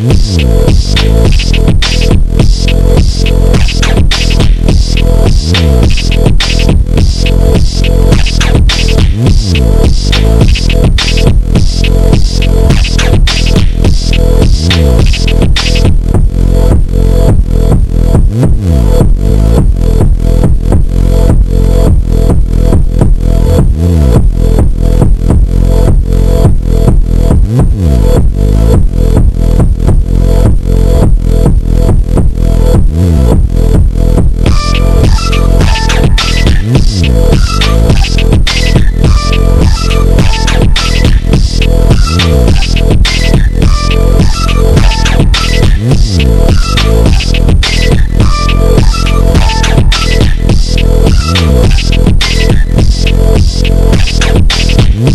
Música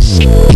Peace.